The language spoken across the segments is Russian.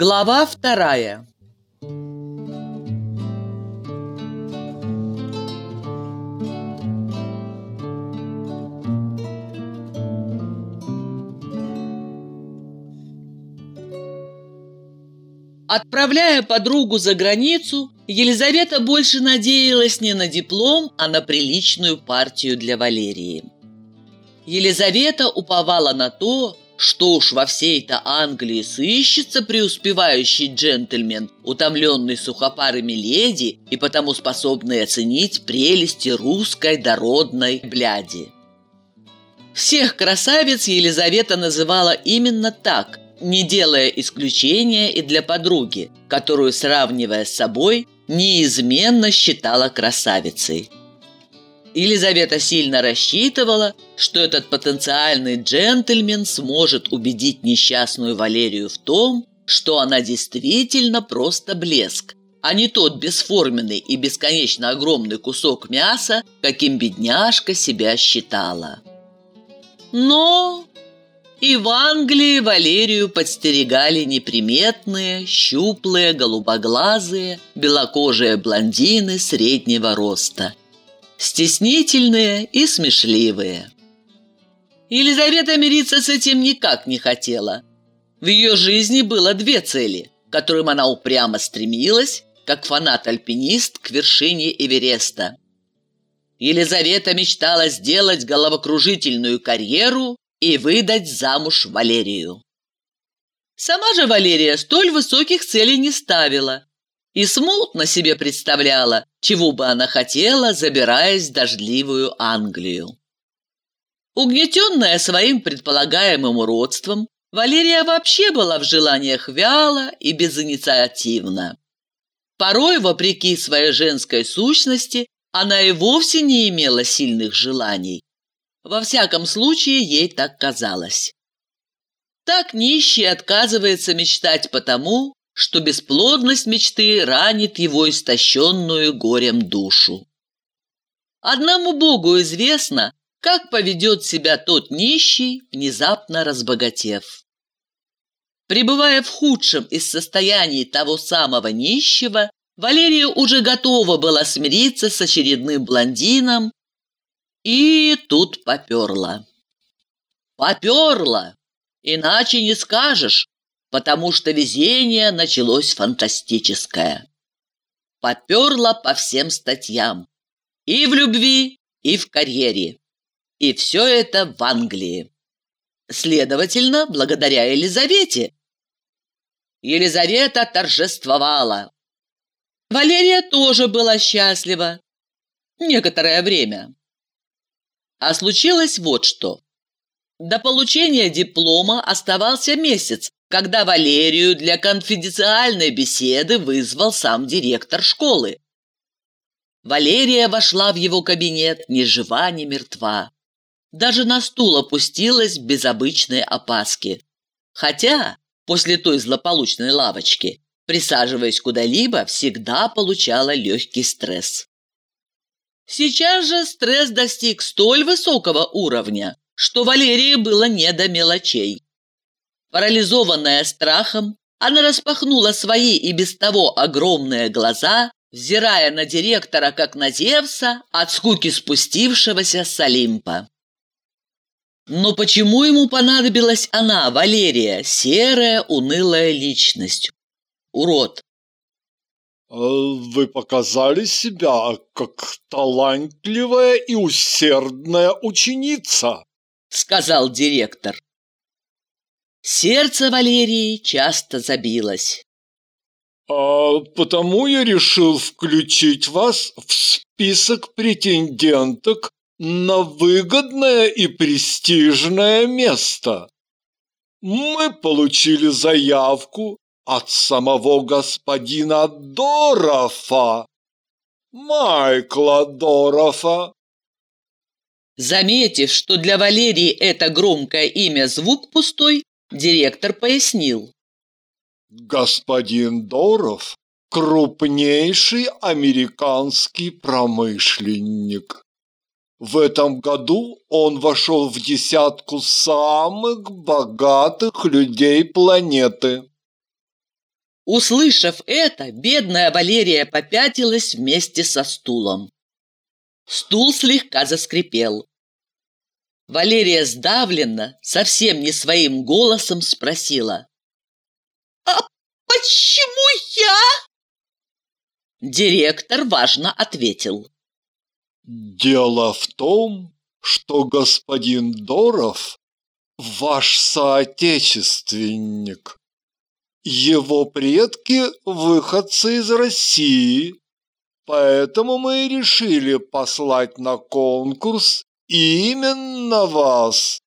Глава вторая Отправляя подругу за границу, Елизавета больше надеялась не на диплом, а на приличную партию для Валерии. Елизавета уповала на то, что уж во всей-то Англии сыщется преуспевающий джентльмен, утомленный сухопарыми леди и потому способный оценить прелести русской дородной бляди. Всех красавиц Елизавета называла именно так – не делая исключения и для подруги, которую, сравнивая с собой, неизменно считала красавицей. Елизавета сильно рассчитывала, что этот потенциальный джентльмен сможет убедить несчастную Валерию в том, что она действительно просто блеск, а не тот бесформенный и бесконечно огромный кусок мяса, каким бедняжка себя считала. Но и в Англии Валерию подстерегали неприметные, щуплые, голубоглазые, белокожие блондины среднего роста. Стеснительные и смешливые. Елизавета мириться с этим никак не хотела. В ее жизни было две цели, к которым она упрямо стремилась, как фанат-альпинист к вершине Эвереста. Елизавета мечтала сделать головокружительную карьеру и выдать замуж Валерию. Сама же Валерия столь высоких целей не ставила и смутно себе представляла, чего бы она хотела, забираясь в дождливую Англию. Угнетенная своим предполагаемым уродством, Валерия вообще была в желаниях вяло и безинициативна. Порой, вопреки своей женской сущности, она и вовсе не имела сильных желаний. Во всяком случае, ей так казалось. Так нищий отказывается мечтать потому, что бесплодность мечты ранит его истощенную горем душу. Одному Богу известно, как поведет себя тот нищий, внезапно разбогатев. Пребывая в худшем из состояний того самого нищего, Валерия уже готова была смириться с очередным блондином, и тут поперла. Поперла! Иначе не скажешь, потому что везение началось фантастическое. Поперла по всем статьям. И в любви, и в карьере. И все это в Англии. Следовательно, благодаря Елизавете. Елизавета торжествовала. Валерия тоже была счастлива. Некоторое время. А случилось вот что. До получения диплома оставался месяц, когда Валерию для конфиденциальной беседы вызвал сам директор школы. Валерия вошла в его кабинет ни жива, ни мертва. Даже на стул опустилась без обычной опаски. Хотя после той злополучной лавочки, присаживаясь куда-либо, всегда получала легкий стресс. Сейчас же стресс достиг столь высокого уровня, что Валерии было не до мелочей. Парализованная страхом, она распахнула свои и без того огромные глаза, взирая на директора, как на Зевса, от скуки спустившегося с Олимпа. Но почему ему понадобилась она, Валерия, серая, унылая личность? Урод, Э, вы показали себя как талантливая и усердная ученица, сказал директор. Сердце Валерии часто забилось. А потому я решил включить вас в список претенденток на выгодное и престижное место. Мы получили заявку от самого господина Дорофа, Майкла Дорофа. Заметив, что для Валерии это громкое имя звук пустой, директор пояснил. Господин Доров – крупнейший американский промышленник. В этом году он вошел в десятку самых богатых людей планеты. Услышав это, бедная Валерия попятилась вместе со стулом. Стул слегка заскрипел. Валерия сдавленно, совсем не своим голосом спросила. «А почему я?» Директор важно ответил. «Дело в том, что господин Доров ваш соотечественник. Его предки – выходцы из России, поэтому мы и решили послать на конкурс именно вас.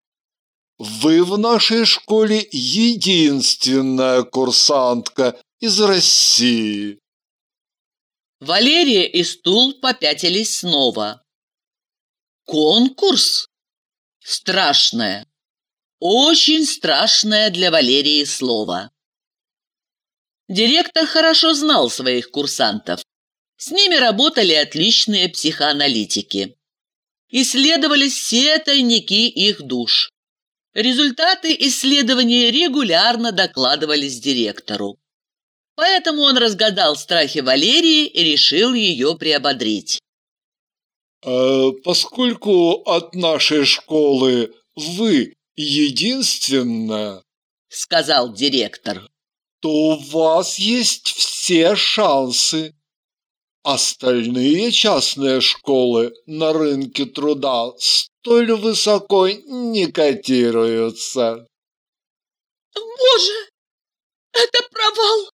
Вы в нашей школе единственная курсантка из России. Валерия и Стул попятились снова. Конкурс? Страшное. Очень страшное для Валерии слово. Директор хорошо знал своих курсантов. С ними работали отличные психоаналитики. Исследовались все тайники их душ. Результаты исследований регулярно докладывались директору. Поэтому он разгадал страхи Валерии и решил ее приободрить. «Э, «Поскольку от нашей школы вы единственная, — сказал директор, то у вас есть все шансы. Остальные частные школы на рынке труда столь высоко не котируются. Боже, это провал!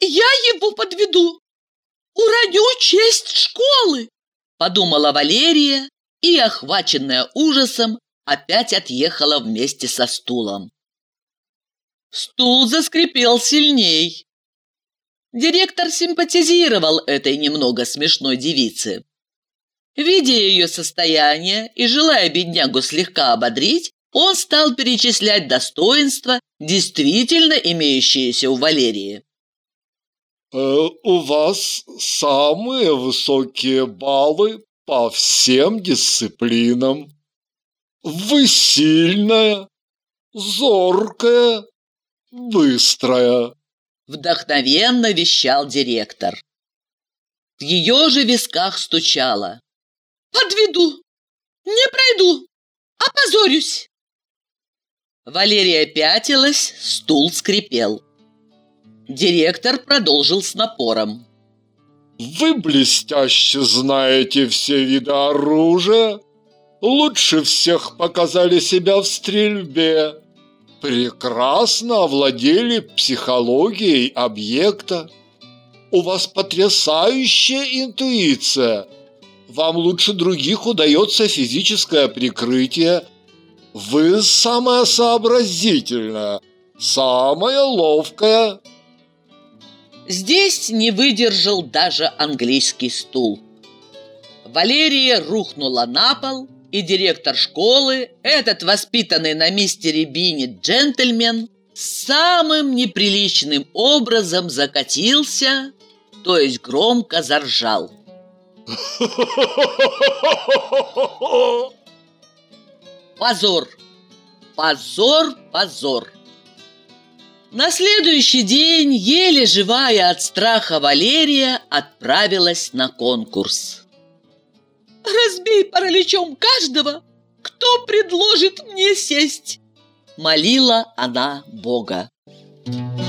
Я его подведу! Уроню честь школы! Подумала Валерия и, охваченная ужасом, опять отъехала вместе со стулом. Стул заскрипел сильней. Директор симпатизировал этой немного смешной девице. Видя ее состояние и желая беднягу слегка ободрить, он стал перечислять достоинства, действительно имеющиеся у Валерии. Э, «У вас самые высокие баллы по всем дисциплинам. Вы сильная, зоркая, быстрая!» Вдохновенно вещал директор. В ее же висках стучало. «Подведу! Не пройду! Опозорюсь!» Валерия пятилась, стул скрипел. Директор продолжил с напором. «Вы блестяще знаете все виды оружия, лучше всех показали себя в стрельбе, прекрасно овладели психологией объекта. У вас потрясающая интуиция. Вам лучше других удается физическое прикрытие. Вы самая сообразительная, самая ловкая. Здесь не выдержал даже английский стул. Валерия рухнула на пол, и директор школы, этот воспитанный на мистере Бини джентльмен, самым неприличным образом закатился, то есть громко заржал. Позор! Позор, позор! На следующий день, еле живая от страха Валерия, отправилась на конкурс. Разбей параличом каждого, кто предложит мне сесть!» Молила она Бога. Thank you.